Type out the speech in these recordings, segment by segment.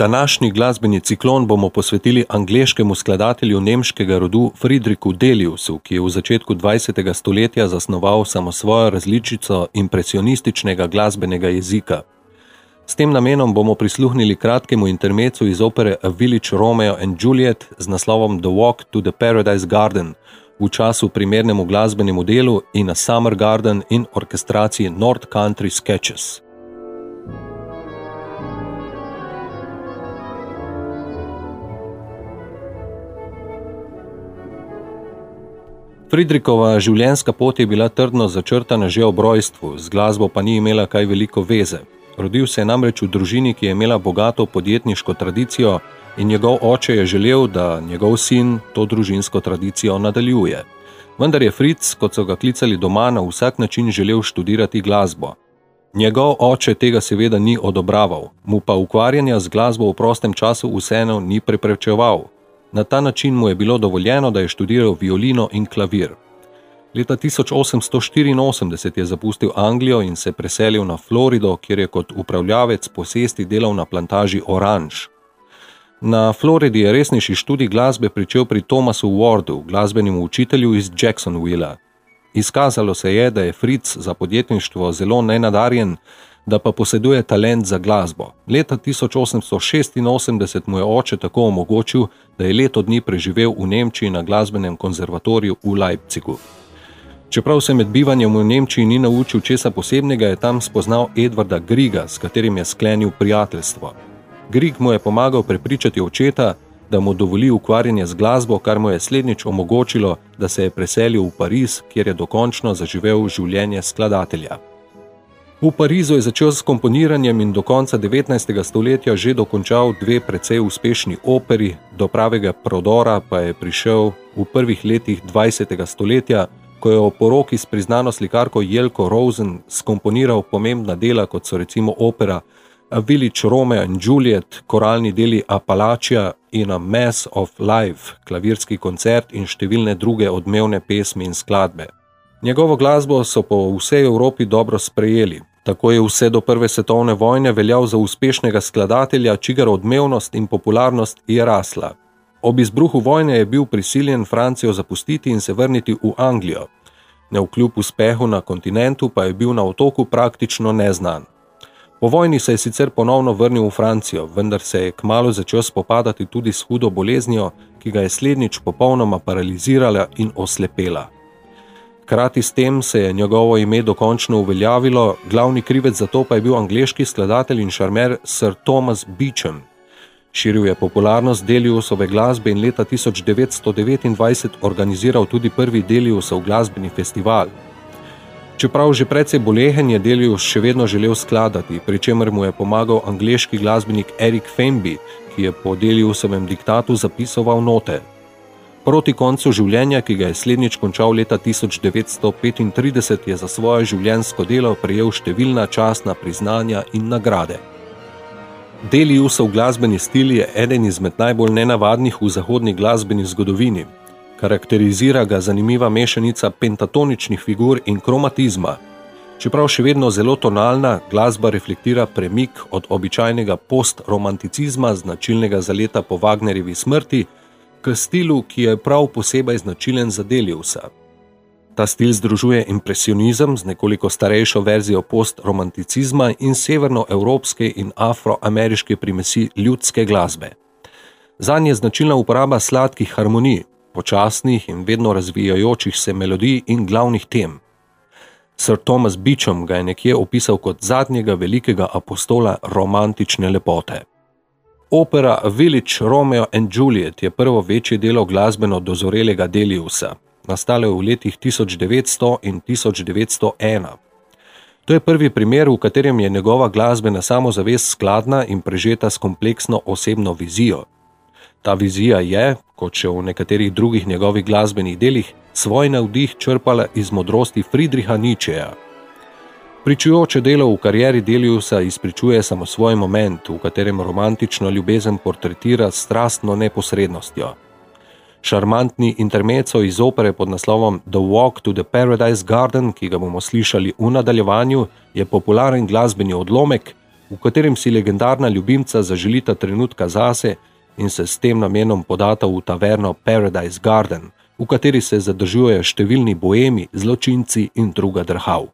Današnji glasbeni ciklon bomo posvetili angleškemu skladatelju nemškega rodu Friedrichu Deliusu, ki je v začetku 20. stoletja zasnoval samo svojo različico impresionističnega glasbenega jezika. S tem namenom bomo prisluhnili kratkemu intermecu iz opere A Village Romeo and Juliet z naslovom The Walk to the Paradise Garden v času primernemu glasbenemu delu in A Summer Garden in orkestraciji North Country Sketches. Friedrikova življenjska pot je bila trdno začrtana že ob rojstvu, z glasbo pa ni imela kaj veliko veze. Rodil se je namreč v družini, ki je imela bogato podjetniško tradicijo, in njegov oče je želel, da njegov sin to družinsko tradicijo nadaljuje. Vendar je Fritz, kot so ga klicali doma, na vsak način želel študirati glasbo. Njegov oče tega seveda ni odobraval, mu pa ukvarjanja z glasbo v prostem času vseeno ni preprečeval, Na ta način mu je bilo dovoljeno, da je študiral violino in klavir. Leta 1884 je zapustil Anglijo in se preselil na Florido, kjer je kot upravljavec posesti delal na plantaži Orange. Na Floridi je resnejši študij glasbe pričel pri Thomasu Wardu, glasbenim učitelju iz Jacksonvilla. Izkazalo se je, da je Fritz za podjetništvo zelo nenadarjen, da pa poseduje talent za glasbo. Leta 1886 mu je oče tako omogočil, da je leto dni preživel v Nemčiji na glasbenem konzervatoriju v Leipzigu. Čeprav se med bivanjem v Nemčiji ni naučil česa posebnega, je tam spoznal Edvarda Griga, s katerim je sklenil prijateljstvo. Grig mu je pomagal prepričati očeta, da mu dovoli ukvarjanje z glasbo, kar mu je slednjič omogočilo, da se je preselil v Pariz, kjer je dokončno zaživel življenje skladatelja. V Parizu je začel s komponiranjem in do konca 19. stoletja že dokončal dve precej uspešni operi, do pravega prodora pa je prišel v prvih letih 20. stoletja, ko je o poroki s priznano slikarko Jelko Rosen skomponiral pomembna dela, kot so recimo opera Village Romeo and Juliet, koralni deli Appalachia in A Mass of Life, klavirski koncert in številne druge odmevne pesmi in skladbe. Njegovo glasbo so po vsej Evropi dobro sprejeli, Tako je vse do prve svetovne vojne veljal za uspešnega skladatelja, čigar odmevnost in popularnost je rasla. Ob izbruhu vojne je bil prisiljen Francijo zapustiti in se vrniti v Anglijo. Nevkljub uspehu na kontinentu pa je bil na otoku praktično neznan. Po vojni se je sicer ponovno vrnil v Francijo, vendar se je kmalo začel spopadati tudi s hudo boleznijo, ki ga je slednjič popolnoma paralizirala in oslepela. Hkrati s tem se je njegovo ime dokončno uveljavilo, glavni krivec za to pa je bil angliški skladatelj in šarmer Sir Thomas Beecham. Širil je popularnost Deliusove glasbe in leta 1929 organiziral tudi prvi Deliusov glasbeni festival. Čeprav že precej bolehen je Delius še vedno želel skladati, pri čemer mu je pomagal angliški glasbenik Erik Femby, ki je po Deliusovem diktatu zapisoval note. Proti koncu življenja, ki ga je slednjič končal leta 1935, je za svoje življenjsko delo prejel številna častna priznanja in nagrade. Deliusov glasbeni stil je eden izmed najbolj nenavadnih v zahodni glasbeni zgodovini. Karakterizira ga zanimiva mešanica pentatoničnih figur in kromatizma. Čeprav še vedno zelo tonalna, glasba reflektira premik od običajnega post-romanticizma, značilnega za leta po Wagnerjevi smrti, k stilu, ki je prav posebej značilen za Deliusa. Ta stil združuje impresionizem z nekoliko starejšo verzijo post-romanticizma in severnoevropske in afroameriške primesi ljudske glasbe. Zanj je značilna uporaba sladkih harmonij, počasnih in vedno razvijajočih se melodij in glavnih tem. Sir Thomas Beecham ga je nekje opisal kot zadnjega velikega apostola romantične lepote. Opera Village Romeo and Juliet je prvo večje delo glasbeno dozorelega Deliusa, nastalo v letih 1900 in 1901. To je prvi primer, v katerem je njegova glasbena samozavest skladna in prežeta s kompleksno osebno vizijo. Ta vizija je, kot še v nekaterih drugih njegovih glasbenih delih, svoj navdih črpala iz modrosti Friedricha Nietzscheja. Pričujoče delo v karieri Deliusa izpričuje samo svoj moment, v katerem romantično ljubezen portretira s strastno neposrednostjo. Šarmantni intermeco iz opere pod naslovom The Walk to the Paradise Garden, ki ga bomo slišali v nadaljevanju, je popularen glasbeni odlomek, v katerem si legendarna ljubimca zaželita trenutka zase in se s tem namenom podata v taverno Paradise Garden, v kateri se zadržujejo številni boemi, zločinci in druga drhav.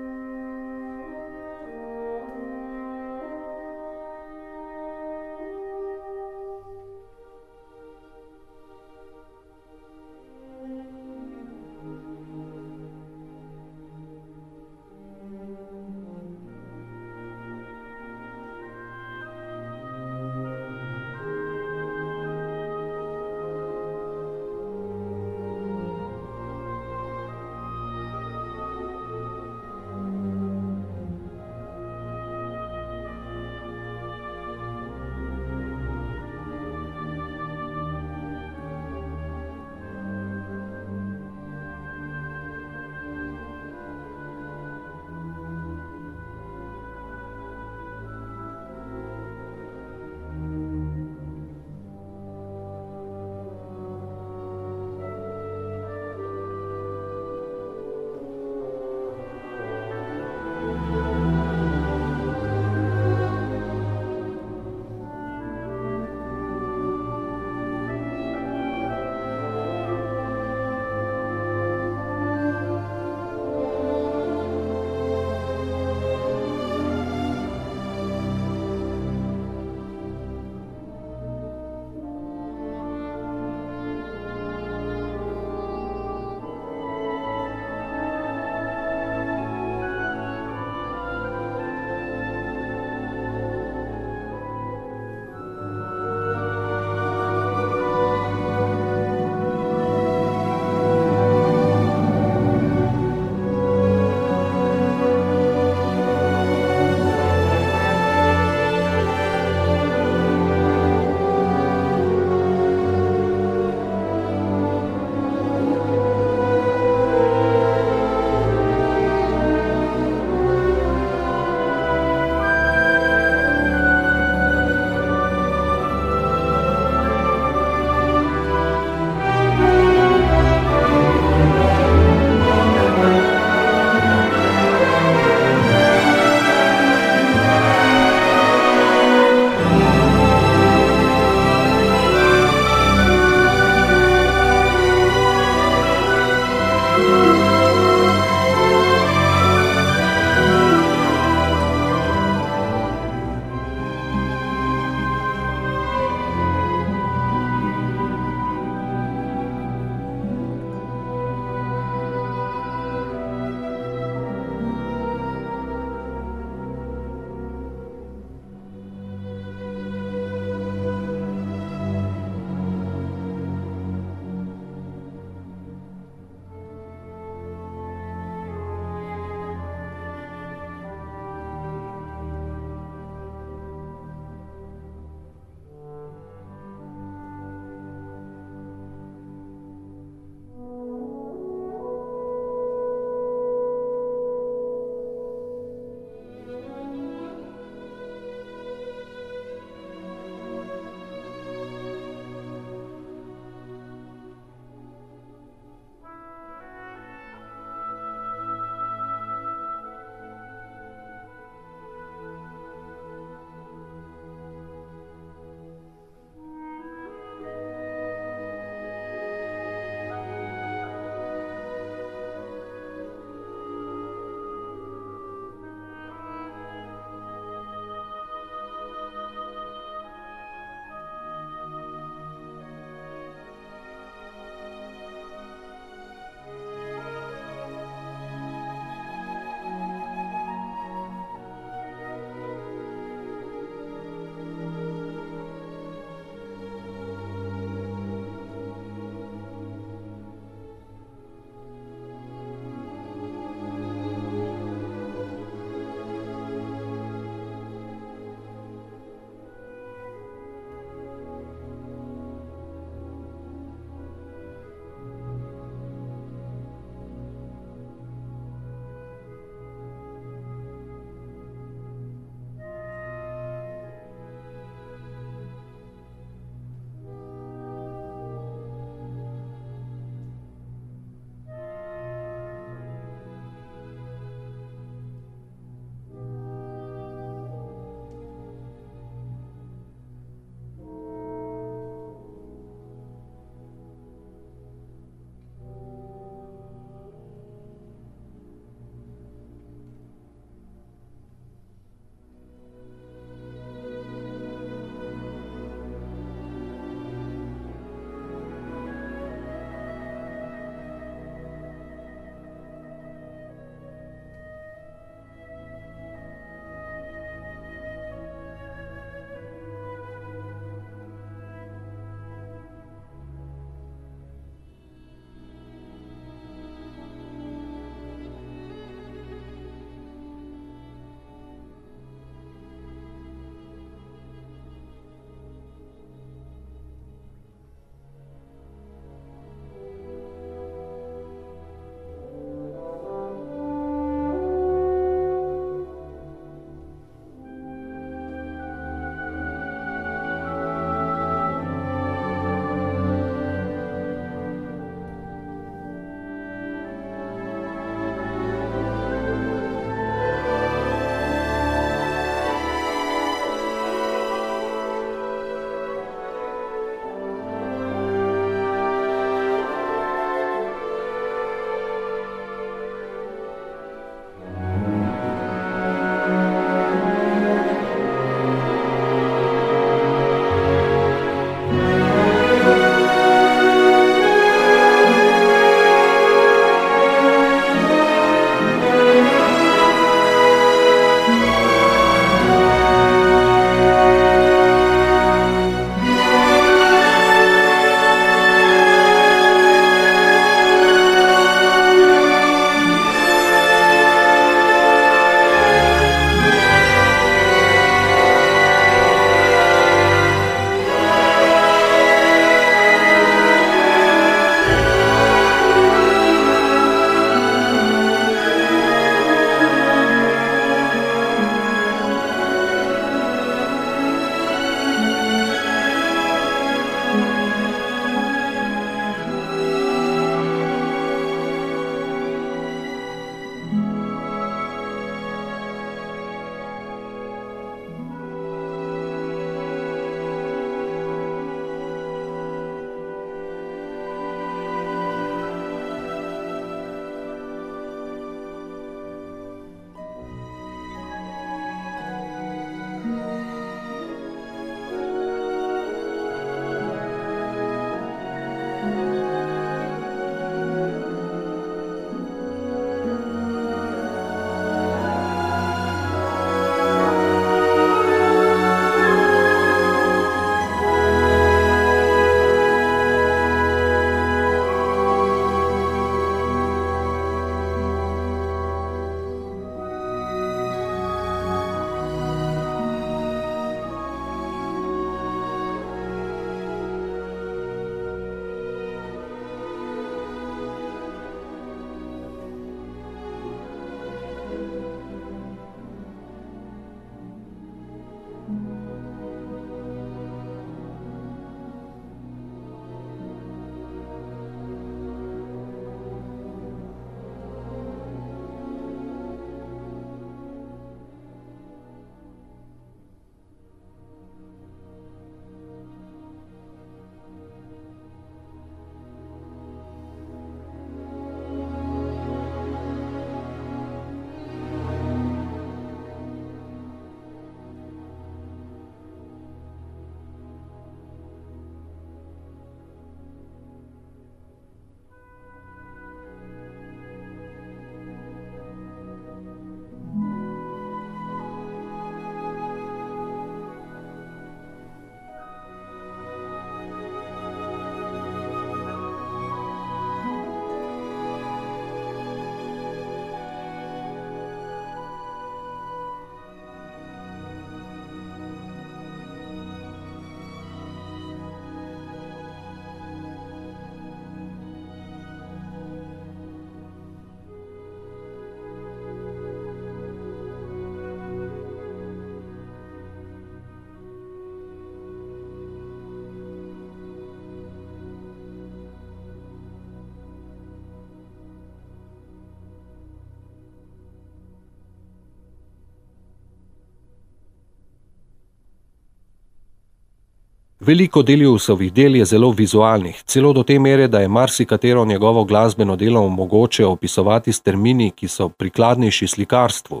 Veliko Deliusovih del je zelo vizualnih, celo do te mere, da je marsikatero njegovo glasbeno delo mogoče opisovati s termini, ki so prikladnejši slikarstvu.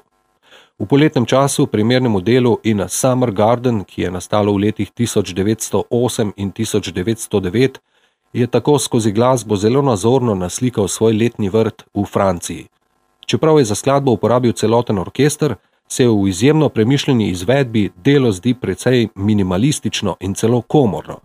V poletnem času primernemu delu In Summer Garden, ki je nastalo v letih 1908 in 1909, je tako skozi glasbo zelo nazorno naslikal svoj letni vrt v Franciji. Čeprav je za skladbo uporabil celoten orkester, se v izjemno premišljeni izvedbi delo zdi precej minimalistično in celo komorno.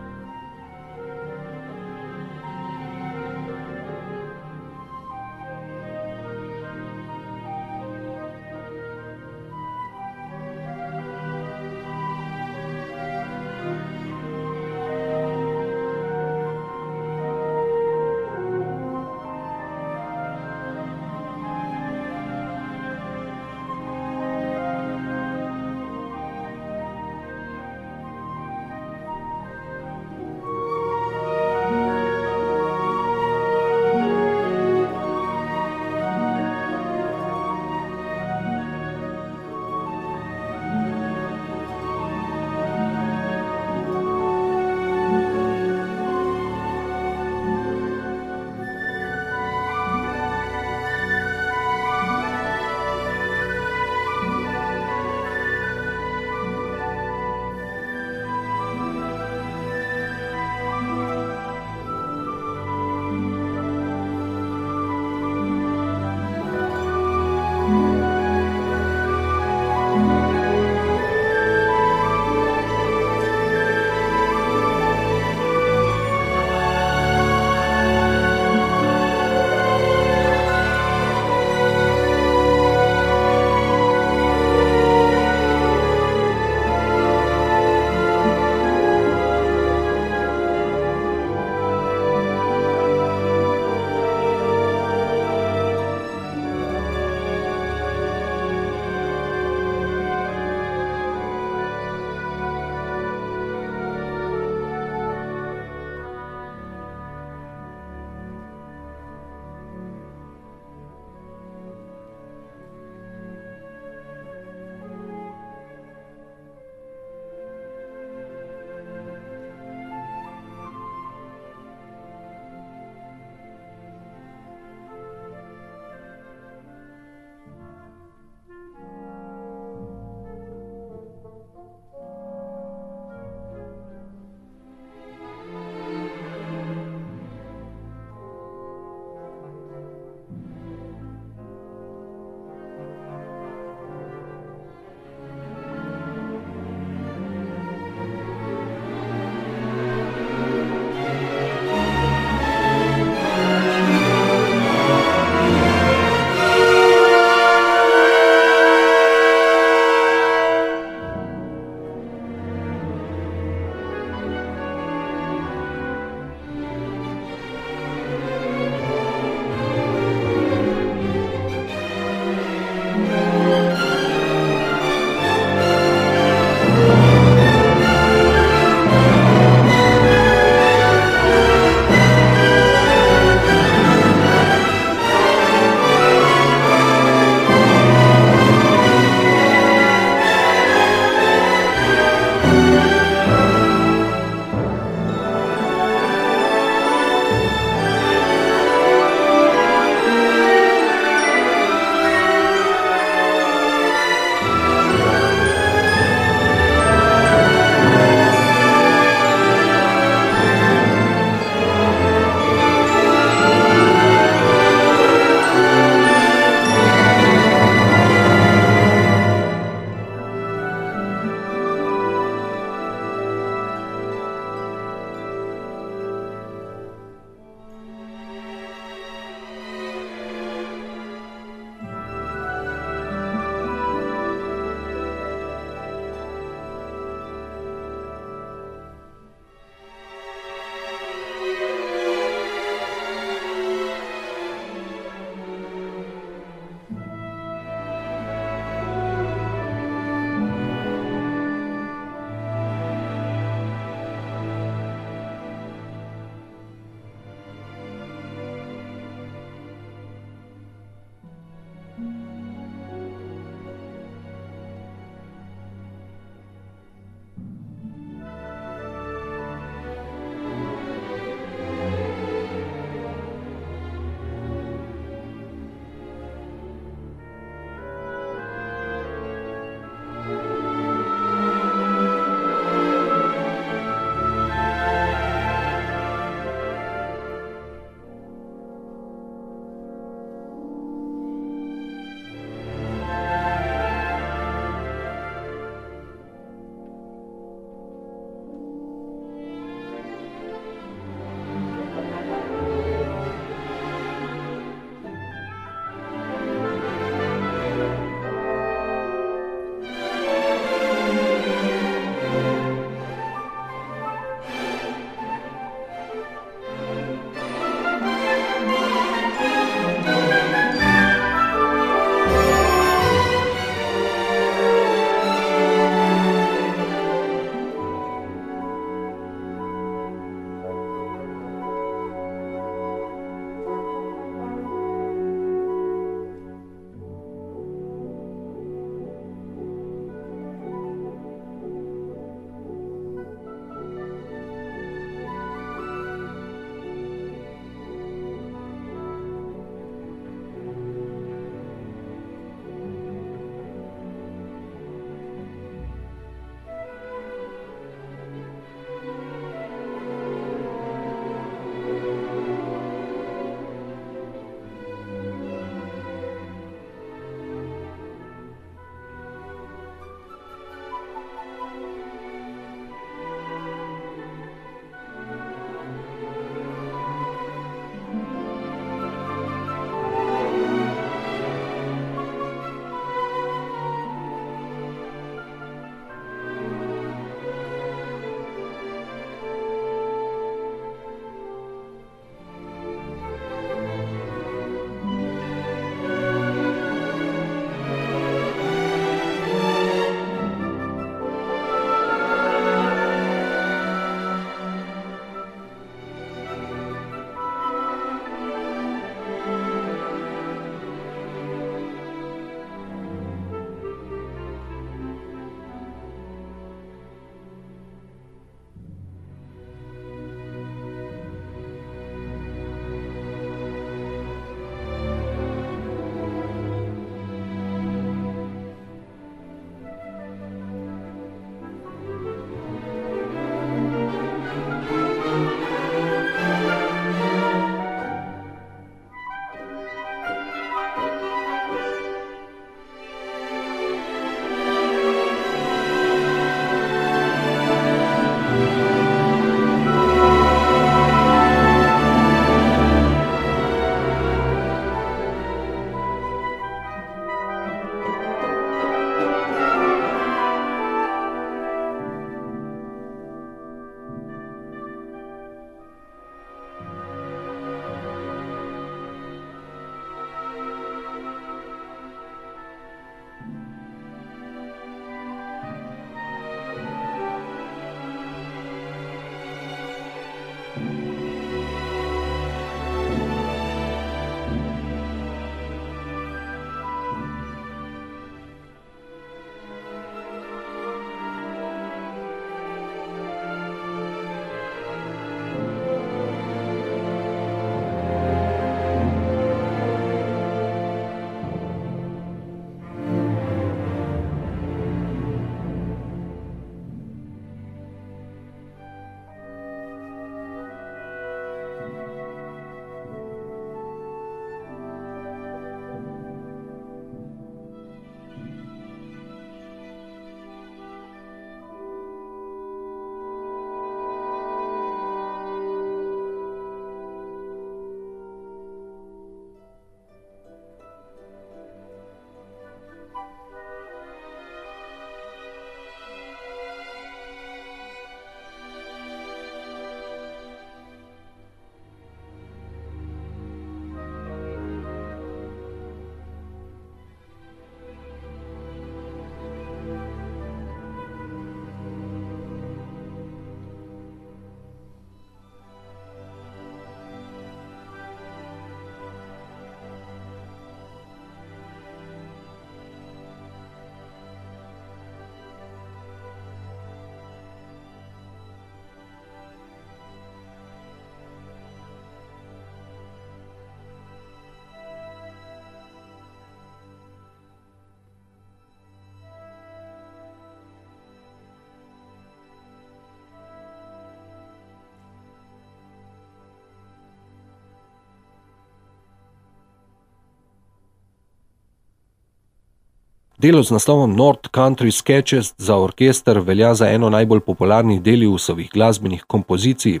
Delo z naslovom North Country Sketches za orkester velja za eno najbolj popularnih Deliusovih glasbenih kompozicij.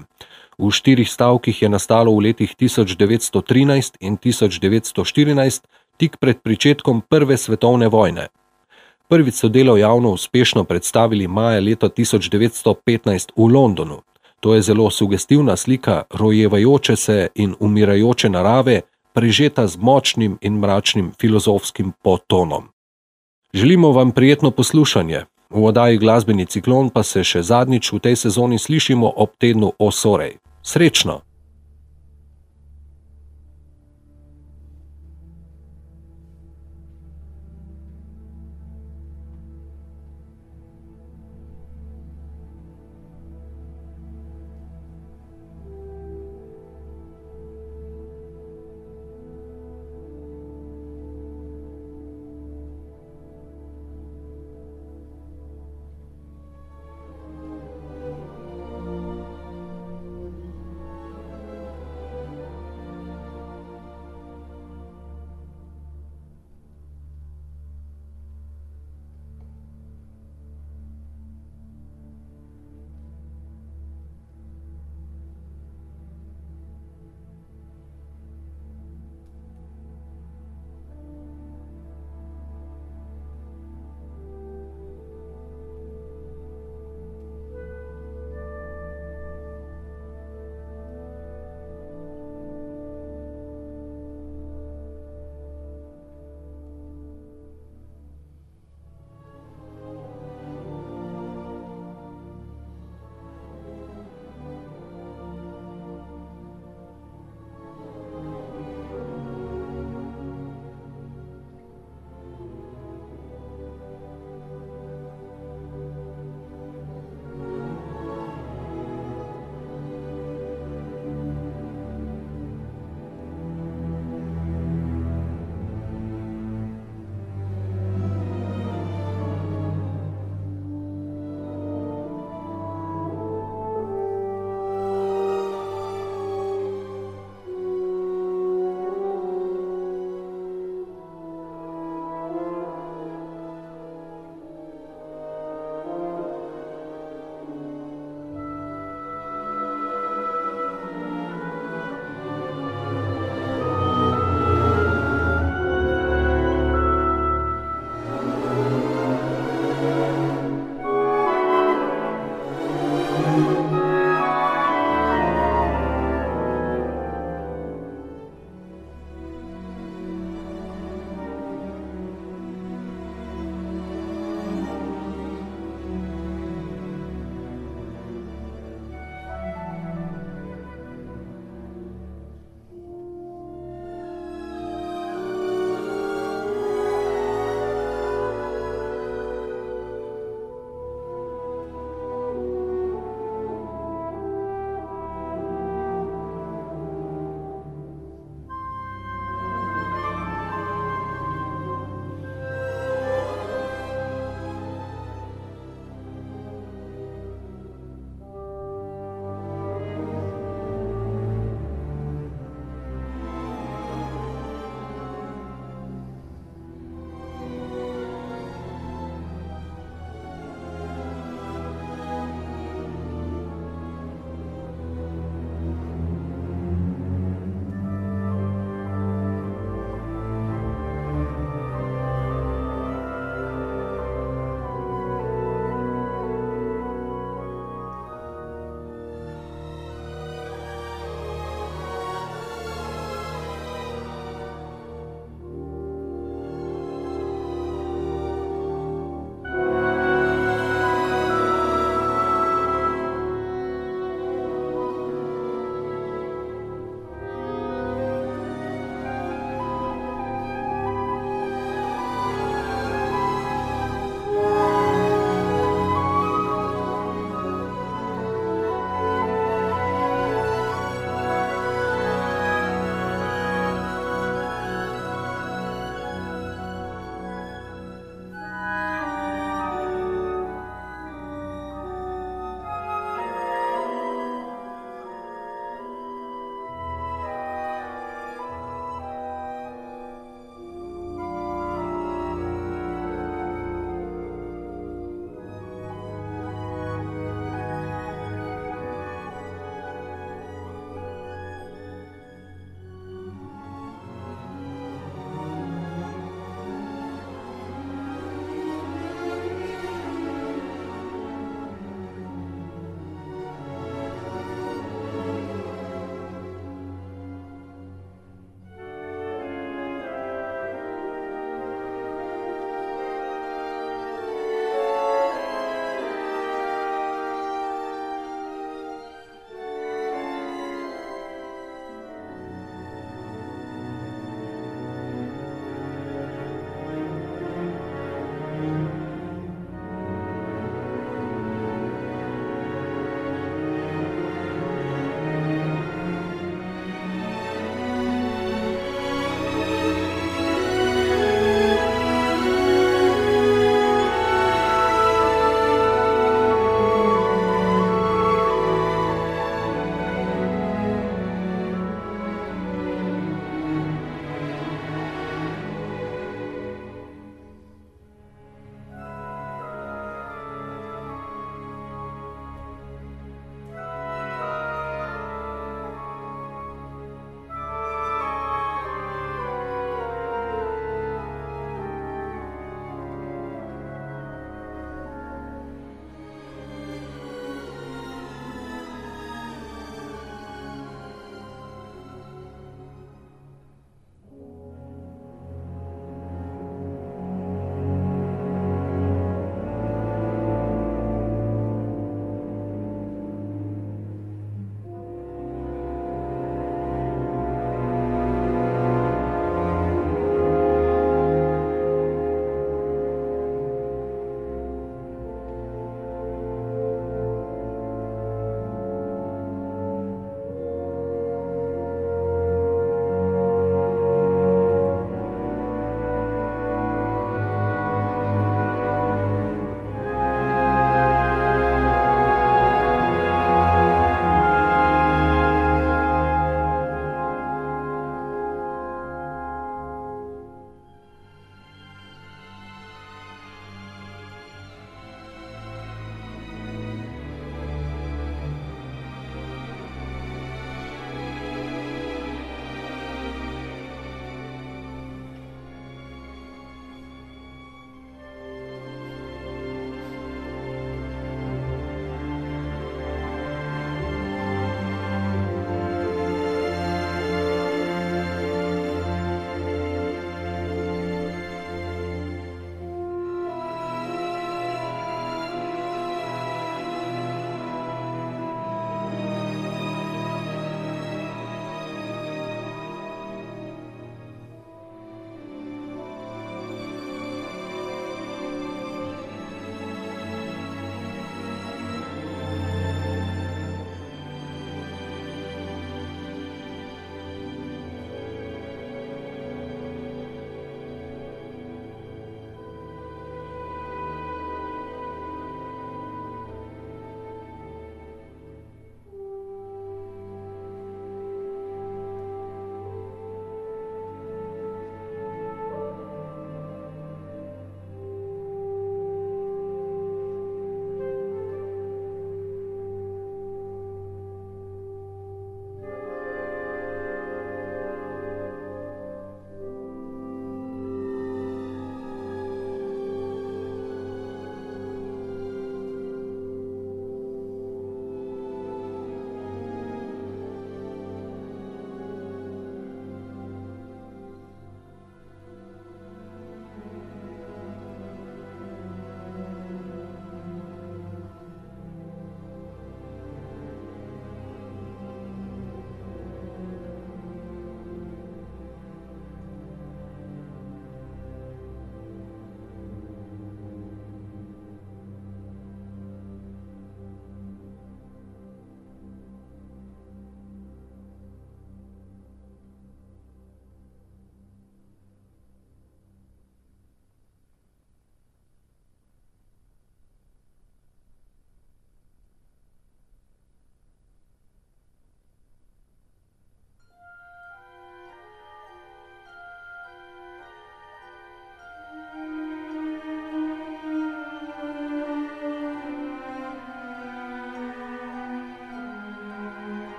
V štirih stavkih je nastalo v letih 1913 in 1914, tik pred pričetkom Prve svetovne vojne. Prvič so delo javno uspešno predstavili maja leta 1915 v Londonu. To je zelo sugestivna slika rojevajoče se in umirajoče narave, prežeta z močnim in mračnim filozofskim potonom. Želimo vam prijetno poslušanje. V oddaji Glasbeni ciklon pa se še zadnjič v tej sezoni slišimo ob tednu Osorej. Srečno!